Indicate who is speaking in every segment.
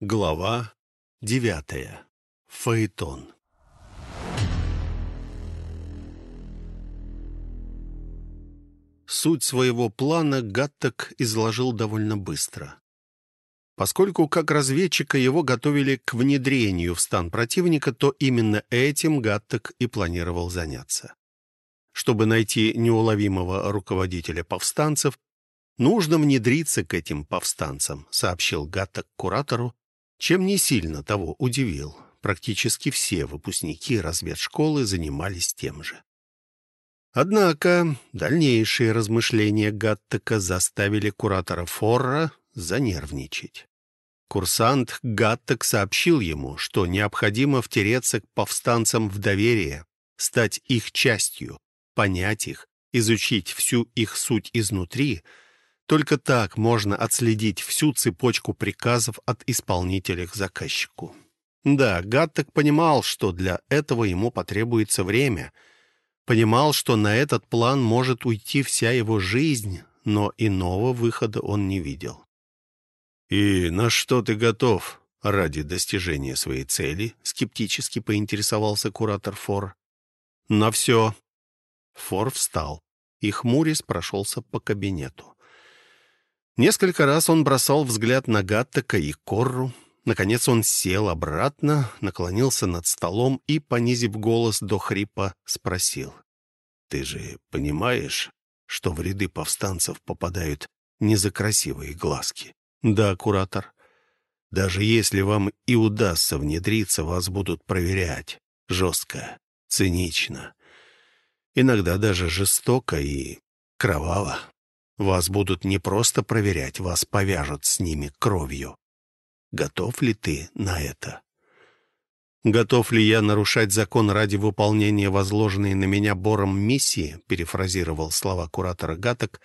Speaker 1: Глава девятая. Фаэтон. Суть своего плана Гаттек изложил довольно быстро. Поскольку как разведчика его готовили к внедрению в стан противника, то именно этим Гаттек и планировал заняться. Чтобы найти неуловимого руководителя повстанцев, нужно внедриться к этим повстанцам, сообщил Гаттек куратору, чем не сильно того удивил. Практически все выпускники разведшколы занимались тем же. Однако дальнейшие размышления Гаттека заставили куратора Форра занервничать. Курсант Гаттек сообщил ему, что необходимо втереться к повстанцам в доверие, стать их частью, понять их, изучить всю их суть изнутри — только так можно отследить всю цепочку приказов от исполнителя к заказчику. Да, Гаттек понимал, что для этого ему потребуется время. Понимал, что на этот план может уйти вся его жизнь, но иного выхода он не видел. «И на что ты готов ради достижения своей цели?» — скептически поинтересовался куратор Фор. «На все». Фор встал, и хмурясь прошелся по кабинету. Несколько раз он бросал взгляд на Гаттека и Корру. Наконец он сел обратно, наклонился над столом и, понизив голос до хрипа, спросил. «Ты же понимаешь, что в ряды повстанцев попадают не за красивые глазки?» «Да, куратор. Даже если вам и удастся внедриться, вас будут проверять. Жестко, цинично. Иногда даже жестоко и кроваво. Вас будут не просто проверять, вас повяжут с ними кровью. Готов ли ты на это? «Готов ли я нарушать закон ради выполнения возложенной на меня Бором миссии?» перефразировал слова куратора Гаток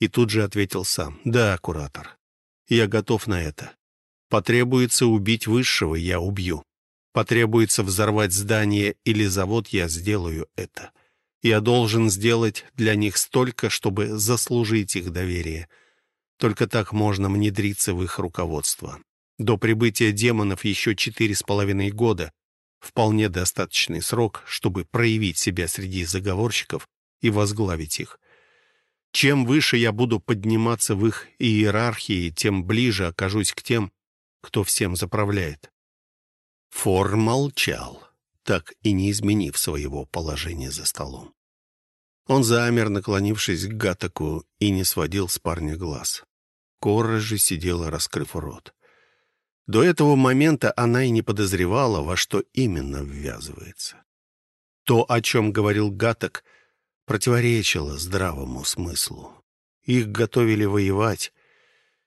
Speaker 1: и тут же ответил сам. «Да, куратор, я готов на это. Потребуется убить высшего, я убью. Потребуется взорвать здание или завод, я сделаю это. Я должен сделать для них столько, чтобы заслужить их доверие. Только так можно внедриться в их руководство. До прибытия демонов еще четыре с половиной года. Вполне достаточный срок, чтобы проявить себя среди заговорщиков и возглавить их. Чем выше я буду подниматься в их иерархии, тем ближе окажусь к тем, кто всем заправляет. Фор молчал так и не изменив своего положения за столом. Он замер, наклонившись к Гатаку, и не сводил с парня глаз. Кора же сидела, раскрыв рот. До этого момента она и не подозревала, во что именно ввязывается. То, о чем говорил Гатак, противоречило здравому смыслу. Их готовили воевать,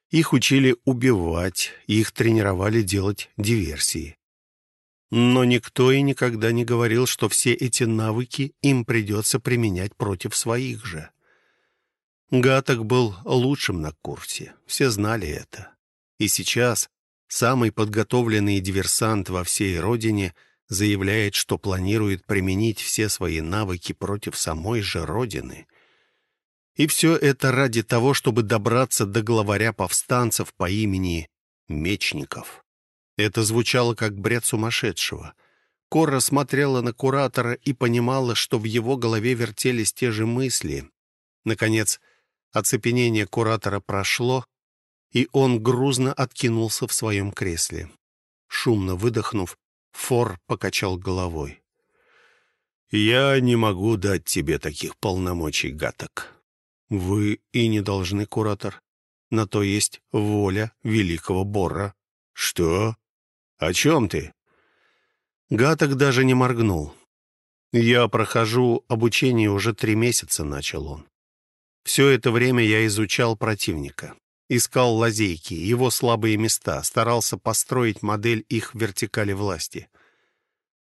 Speaker 1: их учили убивать, их тренировали делать диверсии. Но никто и никогда не говорил, что все эти навыки им придется применять против своих же. Гаток был лучшим на курсе, все знали это. И сейчас самый подготовленный диверсант во всей родине заявляет, что планирует применить все свои навыки против самой же родины. И все это ради того, чтобы добраться до главаря повстанцев по имени Мечников. Это звучало как бред сумасшедшего. Кора смотрела на куратора и понимала, что в его голове вертелись те же мысли. Наконец, оцепенение куратора прошло, и он грузно откинулся в своем кресле. Шумно выдохнув, Фор покачал головой. «Я не могу дать тебе таких полномочий, гаток. Вы и не должны, куратор. На то есть воля великого Бора». «Что?» «О чем ты?» Гаток даже не моргнул. «Я прохожу обучение уже три месяца», — начал он. «Все это время я изучал противника, искал лазейки, его слабые места, старался построить модель их вертикали власти.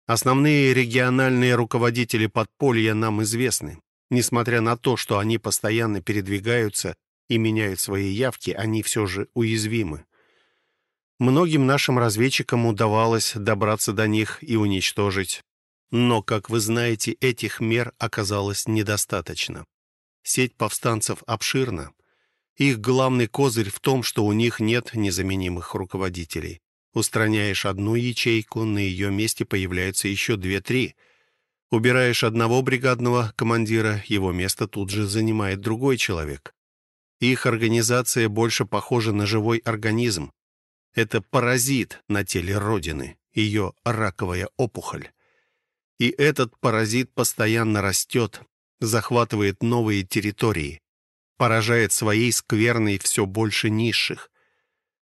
Speaker 1: Основные региональные руководители подполья нам известны. Несмотря на то, что они постоянно передвигаются и меняют свои явки, они все же уязвимы. Многим нашим разведчикам удавалось добраться до них и уничтожить. Но, как вы знаете, этих мер оказалось недостаточно. Сеть повстанцев обширна. Их главный козырь в том, что у них нет незаменимых руководителей. Устраняешь одну ячейку, на ее месте появляются еще две-три. Убираешь одного бригадного командира, его место тут же занимает другой человек. Их организация больше похожа на живой организм. Это паразит на теле Родины, ее раковая опухоль. И этот паразит постоянно растет, захватывает новые территории, поражает своей скверной все больше низших.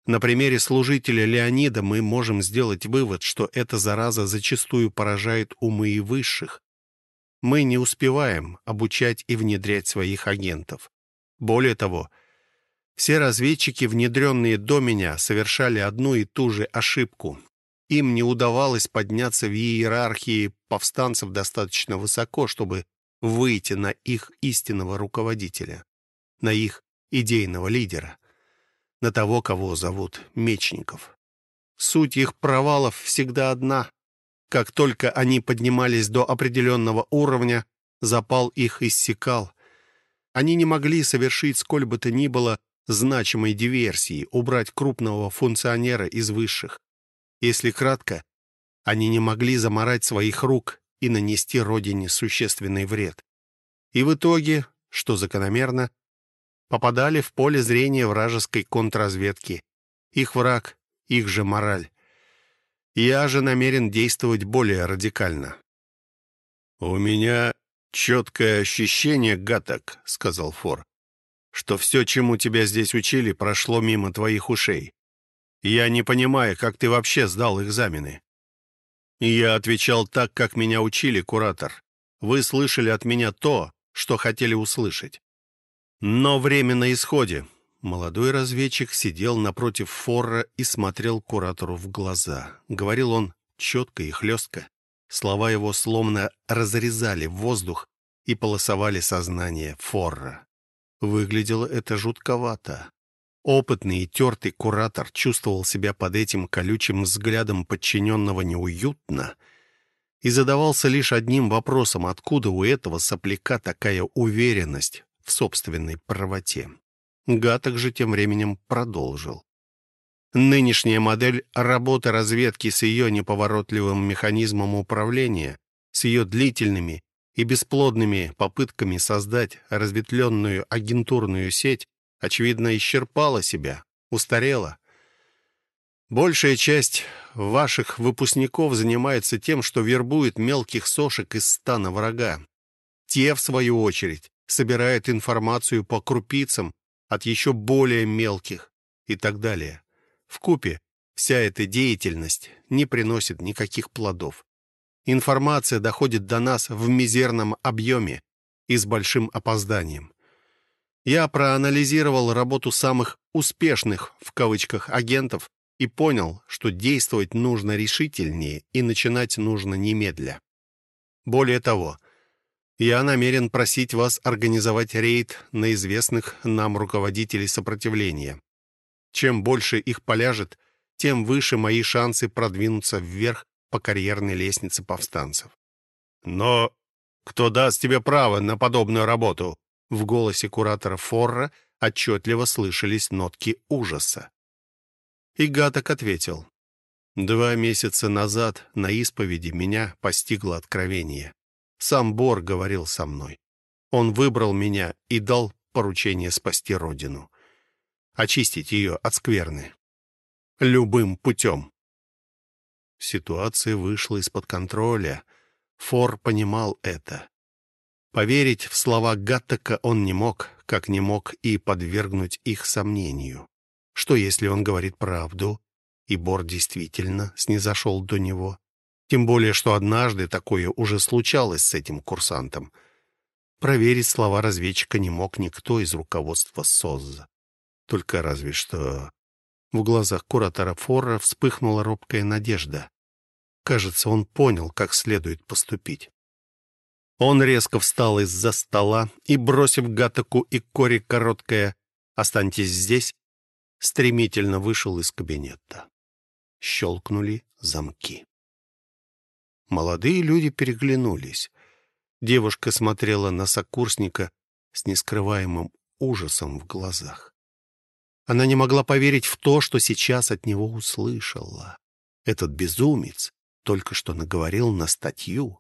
Speaker 1: На примере служителя Леонида мы можем сделать вывод, что эта зараза зачастую поражает умы и высших. Мы не успеваем обучать и внедрять своих агентов. Более того, все разведчики, внедренные до меня, совершали одну и ту же ошибку. Им не удавалось подняться в иерархии повстанцев достаточно высоко, чтобы выйти на их истинного руководителя, на их идейного лидера, на того, кого зовут Мечников. Суть их провалов всегда одна. Как только они поднимались до определенного уровня, запал их иссякал. Они не могли совершить сколь бы то ни было значимой диверсии, убрать крупного функционера из высших. Если кратко, они не могли заморать своих рук и нанести Родине существенный вред. И в итоге, что закономерно, попадали в поле зрения вражеской контрразведки. Их враг, их же мораль. Я же намерен действовать более радикально. «У меня четкое ощущение, Гаток», — сказал Фор, «что все, чему тебя здесь учили, прошло мимо твоих ушей. Я не понимаю, как ты вообще сдал экзамены». Я отвечал так, как меня учили, куратор. Вы слышали от меня то, что хотели услышать. Но время на исходе. Молодой разведчик сидел напротив Форра и смотрел куратору в глаза. Говорил он четко и хлестко. Слова его словно разрезали воздух и полосовали сознание Форра. Выглядело это жутковато. Опытный и тертый куратор чувствовал себя под этим колючим взглядом подчиненного неуютно и задавался лишь одним вопросом, откуда у этого сопляка такая уверенность в собственной правоте. Гаток же тем временем продолжил. Нынешняя модель работы разведки с ее неповоротливым механизмом управления, с ее длительными и бесплодными попытками создать разветвленную агентурную сеть, очевидно, исчерпала себя, устарела. Большая часть ваших выпускников занимается тем, что вербует мелких сошек из стана врага. Те, в свою очередь, собирает информацию по крупицам от еще более мелких и так далее. В купе вся эта деятельность не приносит никаких плодов. Информация доходит до нас в мизерном объеме и с большим опозданием. Я проанализировал работу самых «успешных» в кавычках агентов и понял, что действовать нужно решительнее и начинать нужно немедля. Более того, я намерен просить вас организовать рейд на известных нам руководителей сопротивления. Чем больше их поляжет, тем выше мои шансы продвинуться вверх по карьерной лестнице повстанцев. Но кто даст тебе право на подобную работу? В голосе куратора Форра отчетливо слышались нотки ужаса. И Гаток ответил. Два месяца назад на исповеди меня постигло откровение. Сам Бор говорил со мной. Он выбрал меня и дал поручение спасти Родину. Очистить ее от скверны. Любым путем. Ситуация вышла из-под контроля. Фор понимал это. Поверить в слова Гаттека он не мог, как не мог и подвергнуть их сомнению. Что, если он говорит правду, и Бор действительно снизошел до него? Тем более, что однажды такое уже случалось с этим курсантом. Проверить слова разведчика не мог никто из руководства СОЗа. Только разве что в глазах куратора Форра вспыхнула робкая надежда. Кажется, он понял, как следует поступить. Он резко встал из-за стола и, бросив Гатаку и Кори короткое «Останьтесь здесь», стремительно вышел из кабинета. Щелкнули замки. Молодые люди переглянулись. Девушка смотрела на сокурсника с нескрываемым ужасом в глазах. Она не могла поверить в то, что сейчас от него услышала. Этот безумец только что наговорил на статью.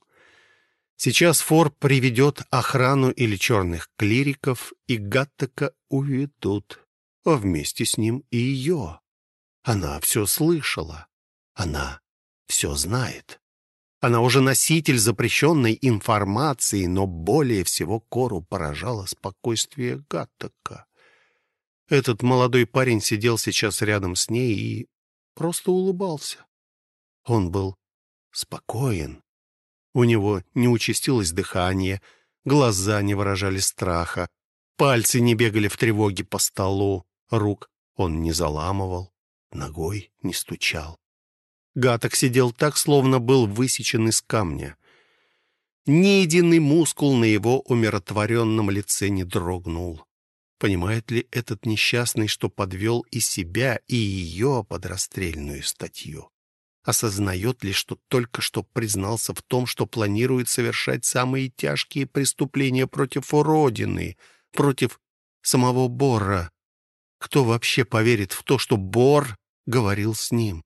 Speaker 1: Сейчас Фор приведет охрану или черных клириков, и Гаттека уведут, а вместе с ним и ее. Она все слышала. Она все знает. Она уже носитель запрещенной информации, но более всего Кору поражало спокойствие Гаттека. Этот молодой парень сидел сейчас рядом с ней и просто улыбался. Он был спокоен. У него не участилось дыхание, глаза не выражали страха, пальцы не бегали в тревоге по столу, рук он не заламывал, ногой не стучал. Гаток сидел так, словно был высечен из камня. Ни единый мускул на его умиротворенном лице не дрогнул. Понимает ли этот несчастный, что подвел и себя, и ее под расстрельную статью? Осознает ли, что только что признался в том, что планирует совершать самые тяжкие преступления против Родины, против самого Бора? Кто вообще поверит в то, что Бор говорил с ним?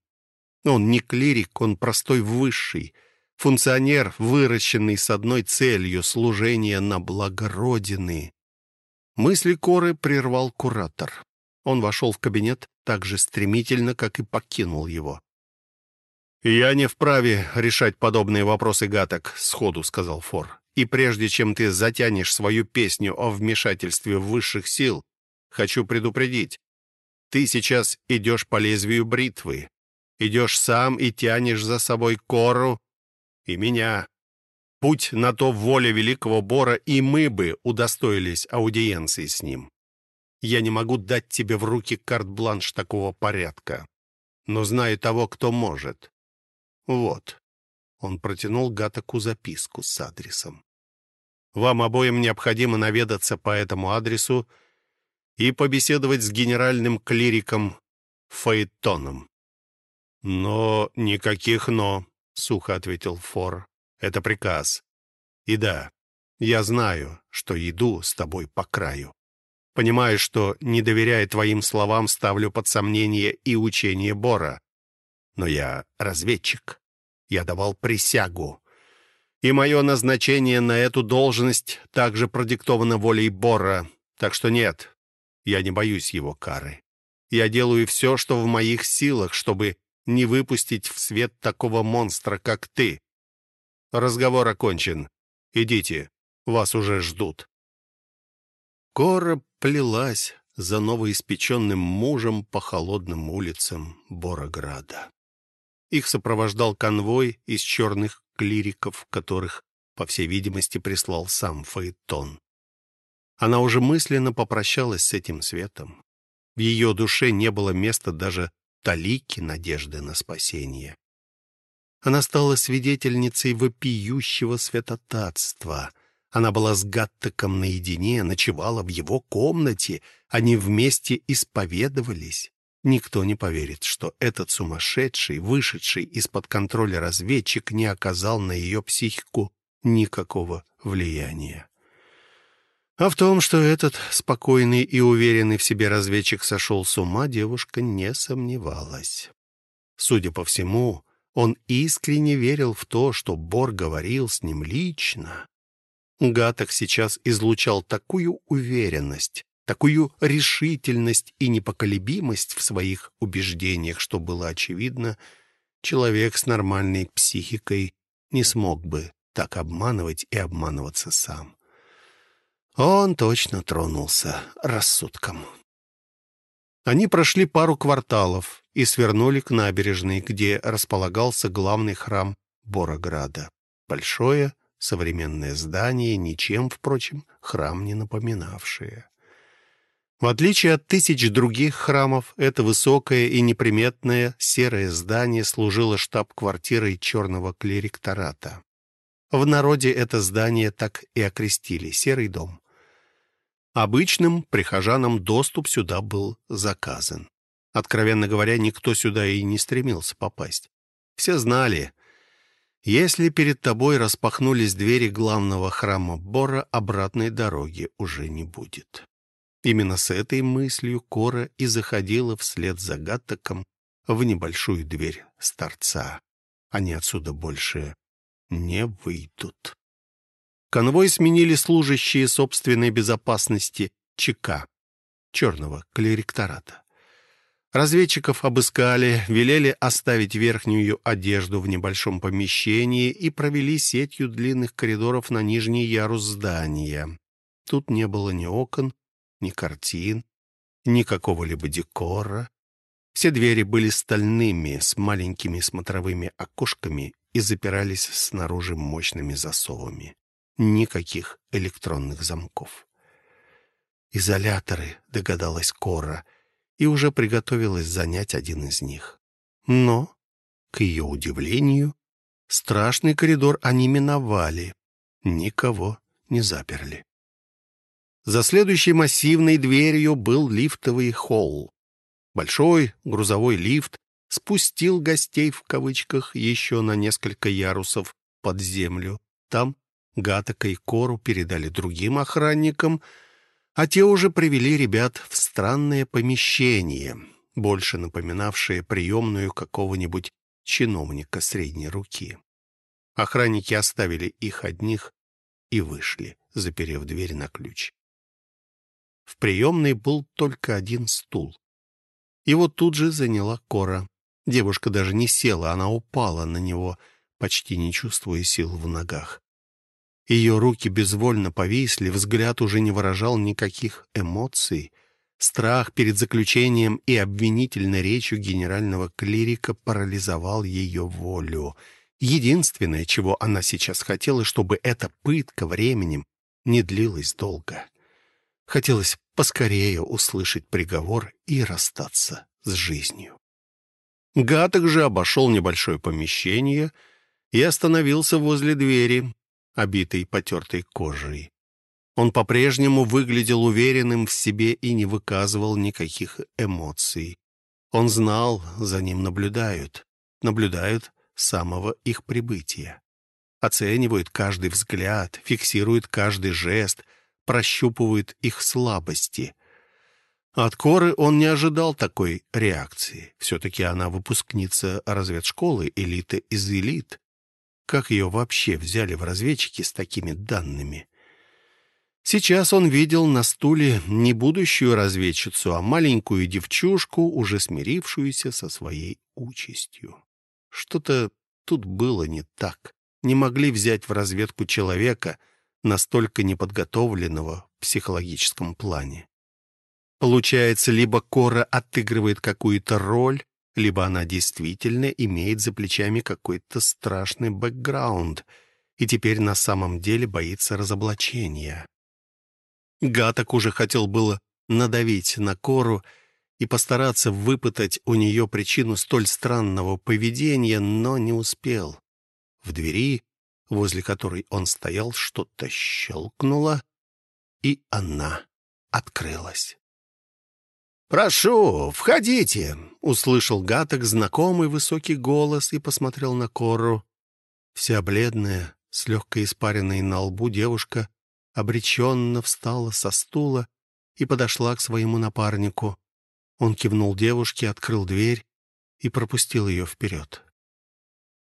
Speaker 1: Он не клирик, он простой высший, функционер, выращенный с одной целью — служения на благо Родины. Мысли Коры прервал куратор. Он вошел в кабинет так же стремительно, как и покинул его. «Я не вправе решать подобные вопросы, Гаток», — сходу сказал Фор. «И прежде чем ты затянешь свою песню о вмешательстве высших сил, хочу предупредить. Ты сейчас идешь по лезвию бритвы. Идешь сам и тянешь за собой Кору и меня. Путь на то воля великого Бора, и мы бы удостоились аудиенции с ним. Я не могу дать тебе в руки карт-бланш такого порядка, но знаю того, кто может. Вот. Он протянул Гатаку записку с адресом. Вам обоим необходимо наведаться по этому адресу и побеседовать с генеральным клириком Фаэтоном. «Но никаких «но», — сухо ответил Фор. «Это приказ. И да, я знаю, что иду с тобой по краю. Понимаю, что, не доверяя твоим словам, ставлю под сомнение и учение Бора. Но я разведчик. Я давал присягу. И мое назначение на эту должность также продиктовано волей Бора. Так что нет, я не боюсь его кары. Я делаю все, что в моих силах, чтобы не выпустить в свет такого монстра, как ты. Разговор окончен. Идите, вас уже ждут». Кора плелась за новоиспеченным мужем по холодным улицам Борограда. Их сопровождал конвой из черных клириков, которых, по всей видимости, прислал сам Фаэтон. Она уже мысленно попрощалась с этим светом. В ее душе не было места даже талики надежды на спасение. Она стала свидетельницей вопиющего святотатства. Она была с Гаттеком наедине, ночевала в его комнате, они вместе исповедовались. Никто не поверит, что этот сумасшедший, вышедший из-под контроля разведчик не оказал на ее психику никакого влияния. А в том, что этот спокойный и уверенный в себе разведчик сошел с ума, девушка не сомневалась. Судя по всему, он искренне верил в то, что Бор говорил с ним лично. Гаток сейчас излучал такую уверенность, такую решительность и непоколебимость в своих убеждениях, что было очевидно, человек с нормальной психикой не смог бы так обманывать и обманываться сам. Он точно тронулся рассудком. Они прошли пару кварталов и свернули к набережной, где располагался главный храм Борограда. Большое современное здание, ничем, впрочем, храм не напоминавшее. В отличие от тысяч других храмов, это высокое и неприметное серое здание служило штаб-квартирой черного клериктората. В народе это здание так и окрестили «Серый дом». Обычным прихожанам доступ сюда был заказан. Откровенно говоря, никто сюда и не стремился попасть. Все знали, если перед тобой распахнулись двери главного храма Бора, обратной дороги уже не будет. Именно с этой мыслью Кора и заходила вслед за Гаттаком в небольшую дверь с торца. Они отсюда больше не выйдут. Конвой сменили служащие собственной безопасности ЧК, черного клериктората. Разведчиков обыскали, велели оставить верхнюю одежду в небольшом помещении и провели сетью длинных коридоров на нижний ярус здания. Тут не было ни окон, ни картин, ни какого-либо декора. Все двери были стальными, с маленькими смотровыми окошками и запирались снаружи мощными засовами. Никаких электронных замков. «Изоляторы», — догадалась Кора, и уже приготовилась занять один из них. Но, к ее удивлению, страшный коридор они миновали, никого не заперли. За следующей массивной дверью был лифтовый холл. Большой грузовой лифт спустил гостей в кавычках еще на несколько ярусов под землю. Там Гатака и Кору передали другим охранникам, а те уже привели ребят в странное помещение, больше напоминавшее приемную какого-нибудь чиновника средней руки. Охранники оставили их одних и вышли, заперев дверь на ключ. В приемной был только один стул. Его тут же заняла Кора. Девушка даже не села, она упала на него, почти не чувствуя сил в ногах. Ее руки безвольно повисли, взгляд уже не выражал никаких эмоций. Страх перед заключением и обвинительной речью генерального клирика парализовал ее волю. Единственное, чего она сейчас хотела, чтобы эта пытка временем не длилась долго. Хотелось поскорее услышать приговор и расстаться с жизнью. Гаток же обошел небольшое помещение и остановился возле двери обитой потертой кожей. Он по-прежнему выглядел уверенным в себе и не выказывал никаких эмоций. Он знал, за ним наблюдают. Наблюдают самого их прибытия. Оценивают каждый взгляд, фиксируют каждый жест, прощупывают их слабости. От Коры он не ожидал такой реакции. Все-таки она выпускница разведшколы, элита из элит. Как ее вообще взяли в разведчики с такими данными? Сейчас он видел на стуле не будущую разведчицу, а маленькую девчушку, уже смирившуюся со своей участью. Что-то тут было не так. Не могли взять в разведку человека, настолько неподготовленного в психологическом плане. Получается, либо Кора отыгрывает какую-то роль, либо она действительно имеет за плечами какой-то страшный бэкграунд и теперь на самом деле боится разоблачения. Гаток уже хотел было надавить на Кору и постараться выпытать у нее причину столь странного поведения, но не успел. В двери, возле которой он стоял, что-то щелкнуло, и она открылась. «Прошу, входите!» — услышал Гаток знакомый высокий голос и посмотрел на Кору. Вся бледная, с легкой испаренной на лбу девушка обреченно встала со стула и подошла к своему напарнику. Он кивнул девушке, открыл дверь и пропустил ее вперед.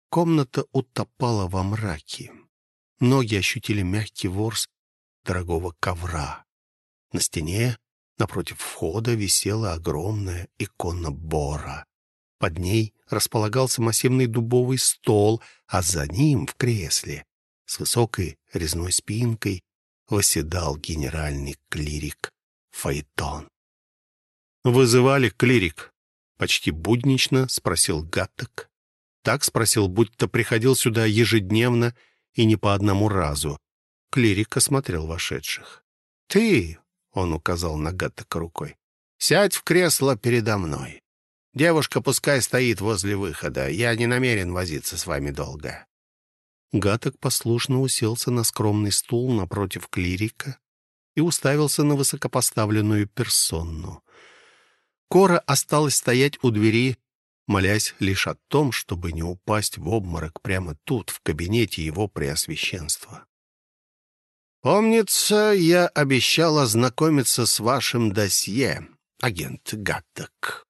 Speaker 1: Комната утопала во мраке. Ноги ощутили мягкий ворс дорогого ковра. На стене Напротив входа висела огромная икона Бора. Под ней располагался массивный дубовый стол, а за ним в кресле с высокой резной спинкой восседал генеральный клирик Фаэтон. «Вызывали клирик?» — почти буднично спросил Гаттек. Так спросил, будто приходил сюда ежедневно и не по одному разу. Клирик осмотрел вошедших. «Ты, он указал на Гаттека рукой. «Сядь в кресло передо мной. Девушка пускай стоит возле выхода. Я не намерен возиться с вами долго». Гаток послушно уселся на скромный стул напротив клирика и уставился на высокопоставленную персону. Кора осталась стоять у двери, молясь лишь о том, чтобы не упасть в обморок прямо тут, в кабинете его преосвященства. «Помнится, я обещал ознакомиться с вашим досье, агент Гаттек».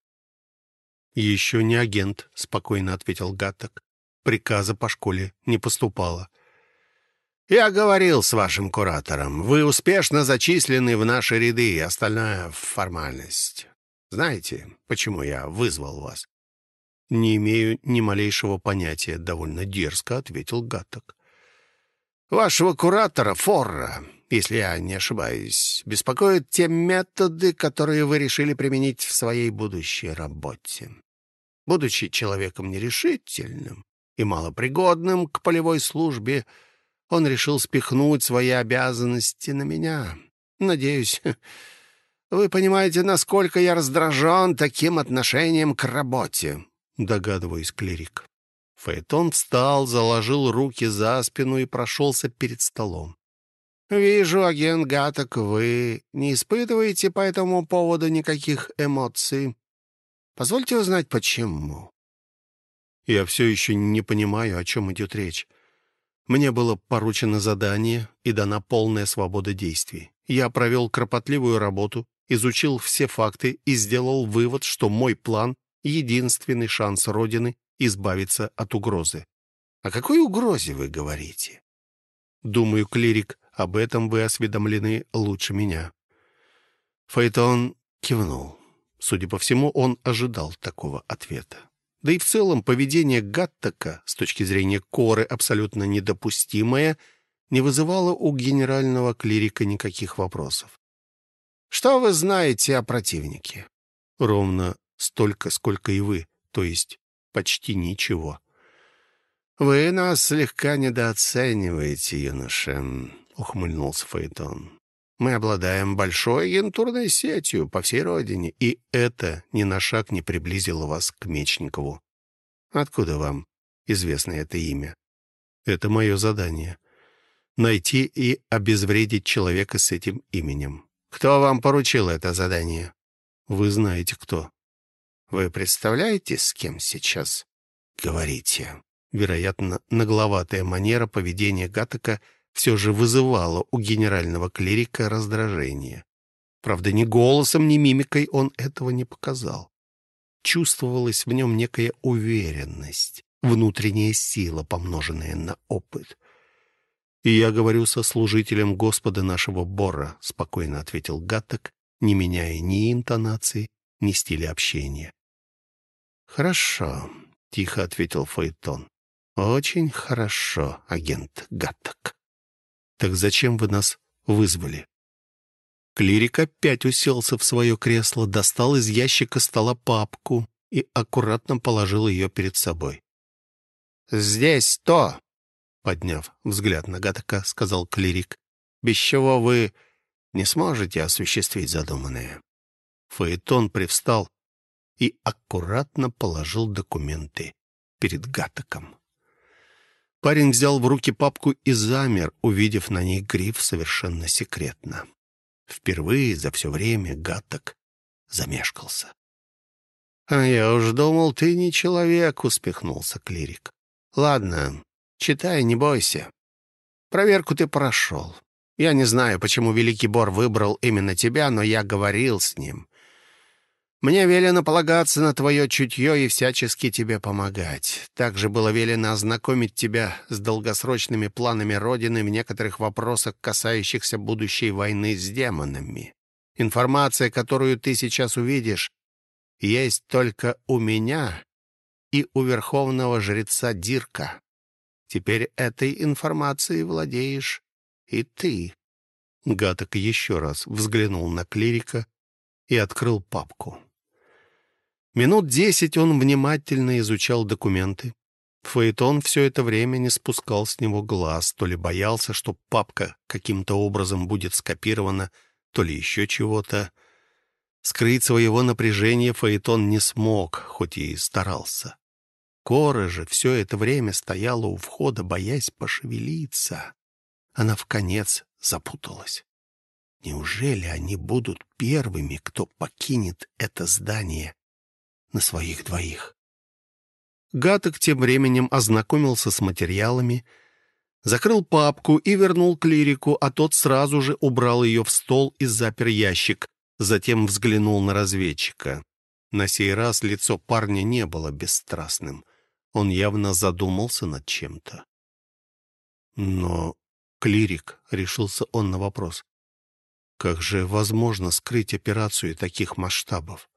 Speaker 1: «Еще не агент», — спокойно ответил Гаттек. «Приказа по школе не поступало». «Я говорил с вашим куратором. Вы успешно зачислены в наши ряды, остальная формальность. Знаете, почему я вызвал вас?» «Не имею ни малейшего понятия», — довольно дерзко ответил Гаттек. «Вашего куратора, Форра, если я не ошибаюсь, беспокоят те методы, которые вы решили применить в своей будущей работе. Будучи человеком нерешительным и малопригодным к полевой службе, — он решил спихнуть свои обязанности на меня. Надеюсь, вы понимаете, насколько я раздражен таким отношением к работе. Догадываюсь, клирик. Фаэтон встал, заложил руки за спину и прошелся перед столом. «Вижу, агент Гаток, вы не испытываете по этому поводу никаких эмоций. Позвольте узнать, почему?» «Я все еще не понимаю, о чем идет речь. Мне было поручено задание и дана полная свобода действий. Я провел кропотливую работу, изучил все факты и сделал вывод, что мой план — единственный шанс Родины избавиться от угрозы. О какой угрозе вы говорите? Думаю, клирик, об этом вы осведомлены лучше меня. Фаэтон кивнул. Судя по всему, он ожидал такого ответа. Да и в целом поведение Гаттака, с точки зрения Коры, абсолютно недопустимое, не вызывало у генерального клирика никаких вопросов. «Что вы знаете о противнике?» «Ровно столько, сколько и вы, то есть почти ничего». «Вы нас слегка недооцениваете, юноша», — ухмыльнулся Фейтон. Мы обладаем большой агентурной сетью по всей родине, и это ни на шаг не приблизило вас к Мечникову. Откуда вам известно это имя? Это мое задание. Найти и обезвредить человека с этим именем. Кто вам поручил это задание? Вы знаете, кто. Вы представляете, с кем сейчас говорите? Вероятно, нагловатая манера поведения Гатака — все же вызывало у генерального клирика раздражение. Правда, ни голосом, ни мимикой он этого не показал. Чувствовалась в нем некая уверенность, внутренняя сила, помноженная на опыт. «И я говорю со служителем Господа нашего Бора», — спокойно ответил Гаттек, не меняя ни интонации, ни стиля общения. «Хорошо», — тихо ответил Фаэтон. «Очень хорошо, агент Гаттек». «Так зачем вы нас вызвали?» Клирик опять уселся в свое кресло, достал из ящика стола папку и аккуратно положил ее перед собой. «Здесь то!» — подняв взгляд на Гатака, сказал клирик. «Без чего вы не сможете осуществить задуманное». Фаэтон привстал и аккуратно положил документы перед Гатаком. Парень взял в руки папку и замер, увидев на ней гриф совершенно секретно. Впервые за все время Гатток замешкался. «А я уж думал, ты не человек», — успехнулся клирик. «Ладно, читай, не бойся. Проверку ты прошел. Я не знаю, почему Великий Бор выбрал именно тебя, но я говорил с ним. Мне велено полагаться на твое чутье и всячески тебе помогать. Также было велено ознакомить тебя с долгосрочными планами Родины в некоторых вопросах, касающихся будущей войны с демонами. Информация, которую ты сейчас увидишь, есть только у меня и у верховного жреца Дирка. Теперь этой информацией владеешь и ты». Гаток еще раз взглянул на клирика и открыл папку. Минут десять он внимательно изучал документы. Фаэтон все это время не спускал с него глаз, то ли боялся, что папка каким-то образом будет скопирована, то ли еще чего-то. Скрыть своего напряжения Фаэтон не смог, хоть и старался. Кора же все это время стояла у входа, боясь пошевелиться. Она в конец запуталась. Неужели они будут первыми, кто покинет это здание на своих двоих. Гаток тем временем ознакомился с материалами, Закрыл папку и вернул клирику, а тот сразу же убрал ее в стол и запер ящик. Затем взглянул на разведчика. На сей раз лицо парня не было бесстрастным. Он явно задумался над чем-то. Но клирик, решился он на вопрос. Как же возможно скрыть операцию таких масштабов?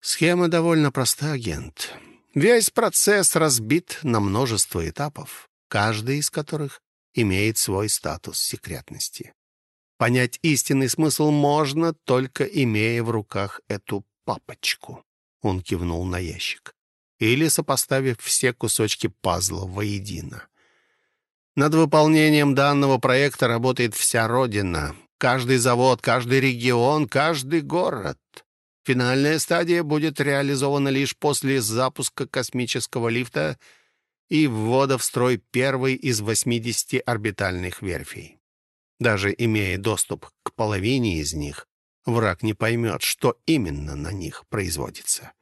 Speaker 1: Схема довольно проста, агент. Весь процесс разбит на множество этапов, каждый из которых имеет свой статус секретности. Понять истинный смысл можно, только имея в руках эту папочку. Он кивнул на ящик. Или сопоставив все кусочки пазла воедино. Над выполнением данного проекта работает вся Родина. Каждый завод, каждый регион, каждый город. Финальная стадия будет реализована лишь после запуска космического лифта и ввода в строй первой из 80 орбитальных верфей. Даже имея доступ к половине из них, враг не поймет, что именно на них производится.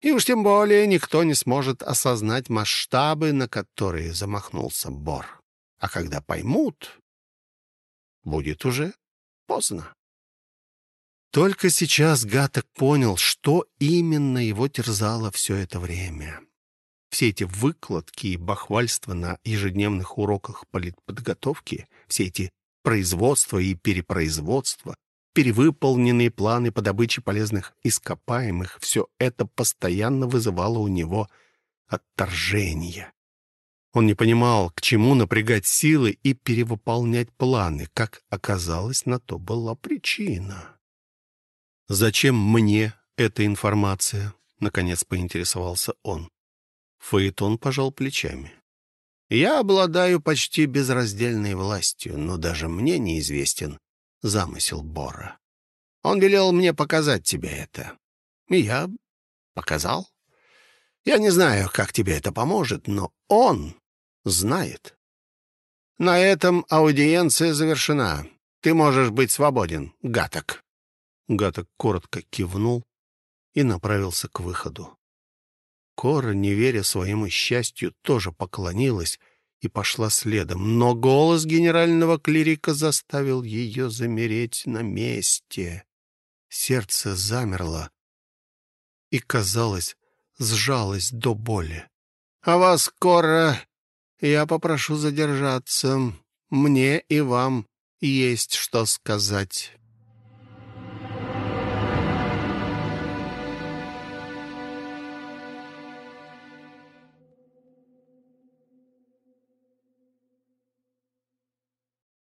Speaker 1: И уж тем более никто не сможет осознать масштабы, на которые замахнулся Бор. А когда поймут, будет уже поздно. Только сейчас Гаток понял, что именно его терзало все это время. Все эти выкладки и бахвальства на ежедневных уроках политподготовки, все эти производства и перепроизводства, перевыполненные планы по добыче полезных ископаемых, все это постоянно вызывало у него отторжение. Он не понимал, к чему напрягать силы и перевыполнять планы. Как оказалось, на то была причина. «Зачем мне эта информация?» — наконец поинтересовался он. Фаэтон пожал плечами. «Я обладаю почти безраздельной властью, но даже мне неизвестен, замысел Бора. Он велел мне показать тебе это. И я показал. Я не знаю, как тебе это поможет, но он знает. На этом аудиенция завершена. Ты можешь быть свободен, Гаток. Гаток коротко кивнул и направился к выходу. Кора, не веря своему счастью, тоже поклонилась и пошла следом, но голос генерального клирика заставил ее замереть на месте. Сердце замерло и, казалось, сжалось до боли. — А вас скоро я попрошу задержаться. Мне и вам есть что сказать.